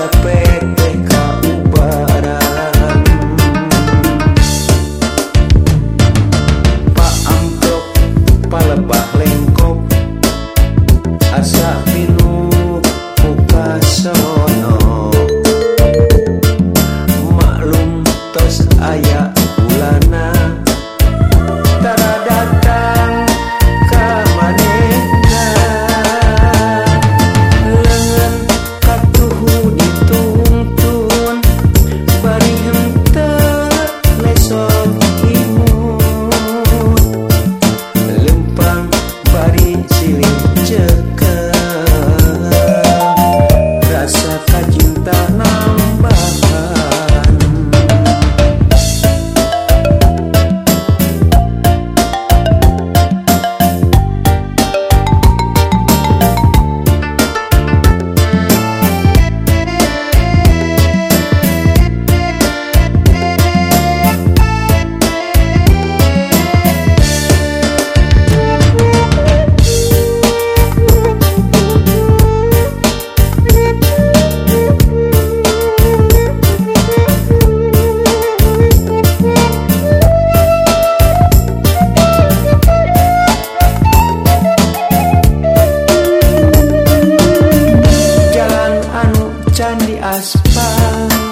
capek TKU Pak Amplop, Palebak Lengkop Asa Pinu, Muka Sono Maklum tos ayak 吧。